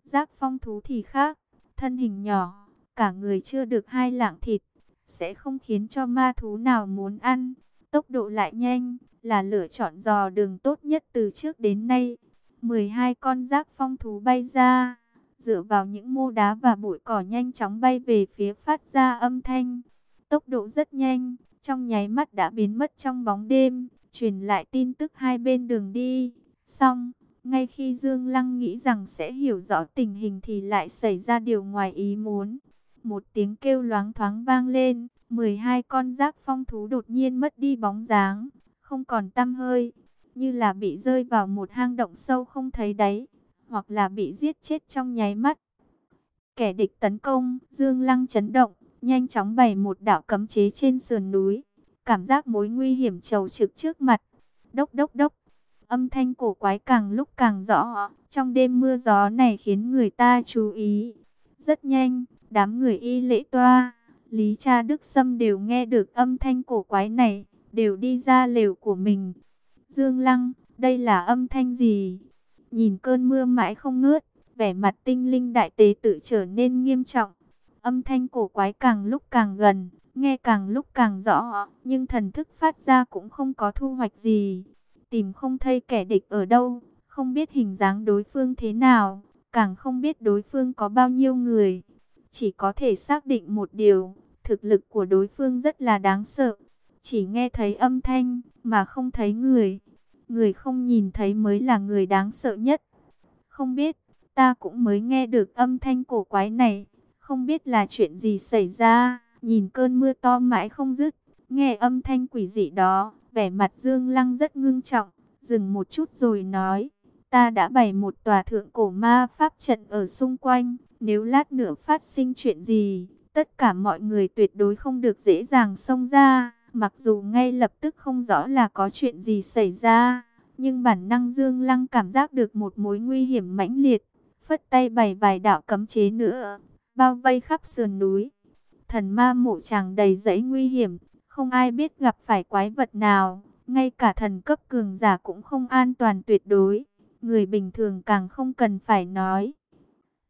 Giác phong thú thì khác, thân hình nhỏ, cả người chưa được hai lạng thịt, sẽ không khiến cho ma thú nào muốn ăn, tốc độ lại nhanh, là lựa chọn dò đường tốt nhất từ trước đến nay. 12 con rác phong thú bay ra, dựa vào những mô đá và bụi cỏ nhanh chóng bay về phía phát ra âm thanh. Tốc độ rất nhanh, trong nháy mắt đã biến mất trong bóng đêm, truyền lại tin tức hai bên đường đi. Xong, ngay khi Dương Lăng nghĩ rằng sẽ hiểu rõ tình hình thì lại xảy ra điều ngoài ý muốn. Một tiếng kêu loáng thoáng vang lên, 12 con rác phong thú đột nhiên mất đi bóng dáng không còn tăm hơi. như là bị rơi vào một hang động sâu không thấy đáy, hoặc là bị giết chết trong nháy mắt. Kẻ địch tấn công, Dương Lăng chấn động, nhanh chóng bày một đạo cấm chế trên sườn núi. Cảm giác mối nguy hiểm trầu trực trước mặt. Đốc đốc đốc. Âm thanh cổ quái càng lúc càng rõ. Trong đêm mưa gió này khiến người ta chú ý. Rất nhanh, đám người y lễ toa, Lý cha Đức Sâm đều nghe được âm thanh cổ quái này, đều đi ra lều của mình. Dương Lăng, đây là âm thanh gì? Nhìn cơn mưa mãi không ngớt, vẻ mặt tinh linh đại tế tự trở nên nghiêm trọng. Âm thanh cổ quái càng lúc càng gần, nghe càng lúc càng rõ, nhưng thần thức phát ra cũng không có thu hoạch gì. Tìm không thấy kẻ địch ở đâu, không biết hình dáng đối phương thế nào, càng không biết đối phương có bao nhiêu người. Chỉ có thể xác định một điều, thực lực của đối phương rất là đáng sợ. Chỉ nghe thấy âm thanh, mà không thấy người. Người không nhìn thấy mới là người đáng sợ nhất. Không biết, ta cũng mới nghe được âm thanh cổ quái này. Không biết là chuyện gì xảy ra, nhìn cơn mưa to mãi không dứt. Nghe âm thanh quỷ dị đó, vẻ mặt Dương Lăng rất ngưng trọng, dừng một chút rồi nói. Ta đã bày một tòa thượng cổ ma pháp trận ở xung quanh, nếu lát nữa phát sinh chuyện gì, tất cả mọi người tuyệt đối không được dễ dàng xông ra. Mặc dù ngay lập tức không rõ là có chuyện gì xảy ra, nhưng bản năng Dương Lăng cảm giác được một mối nguy hiểm mãnh liệt, phất tay bày vài đạo cấm chế nữa, bao vây khắp sườn núi. Thần ma mộ tràng đầy dãy nguy hiểm, không ai biết gặp phải quái vật nào, ngay cả thần cấp cường giả cũng không an toàn tuyệt đối, người bình thường càng không cần phải nói.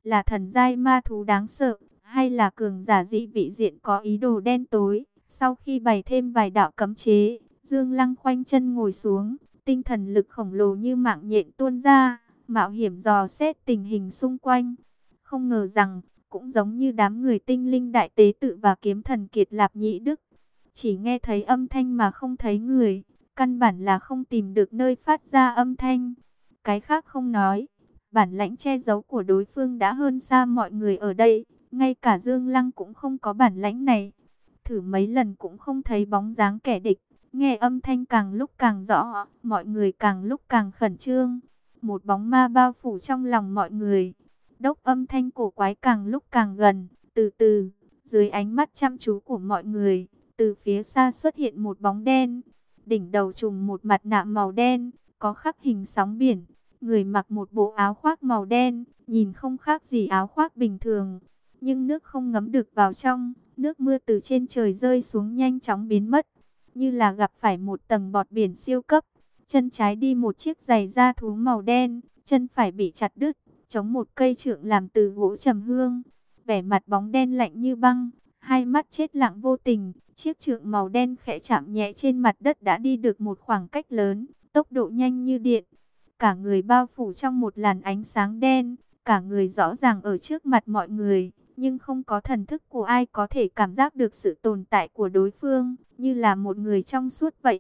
Là thần giai ma thú đáng sợ, hay là cường giả dị vị diện có ý đồ đen tối. Sau khi bày thêm vài đạo cấm chế, Dương Lăng khoanh chân ngồi xuống, tinh thần lực khổng lồ như mạng nhện tuôn ra, mạo hiểm dò xét tình hình xung quanh. Không ngờ rằng, cũng giống như đám người tinh linh đại tế tự và kiếm thần kiệt lạp nhĩ đức. Chỉ nghe thấy âm thanh mà không thấy người, căn bản là không tìm được nơi phát ra âm thanh. Cái khác không nói, bản lãnh che giấu của đối phương đã hơn xa mọi người ở đây, ngay cả Dương Lăng cũng không có bản lãnh này. Thử mấy lần cũng không thấy bóng dáng kẻ địch, nghe âm thanh càng lúc càng rõ, mọi người càng lúc càng khẩn trương. Một bóng ma bao phủ trong lòng mọi người, đốc âm thanh cổ quái càng lúc càng gần, từ từ, dưới ánh mắt chăm chú của mọi người, từ phía xa xuất hiện một bóng đen, đỉnh đầu trùng một mặt nạ màu đen, có khắc hình sóng biển, người mặc một bộ áo khoác màu đen, nhìn không khác gì áo khoác bình thường, nhưng nước không ngấm được vào trong, nước mưa từ trên trời rơi xuống nhanh chóng biến mất, như là gặp phải một tầng bọt biển siêu cấp. Chân trái đi một chiếc giày da thú màu đen, chân phải bị chặt đứt, chống một cây trượng làm từ gỗ trầm hương. Vẻ mặt bóng đen lạnh như băng, hai mắt chết lặng vô tình, chiếc trượng màu đen khẽ chạm nhẹ trên mặt đất đã đi được một khoảng cách lớn, tốc độ nhanh như điện. Cả người bao phủ trong một làn ánh sáng đen, cả người rõ ràng ở trước mặt mọi người, nhưng không có thần thức của ai có thể cảm giác được sự tồn tại của đối phương, như là một người trong suốt vậy.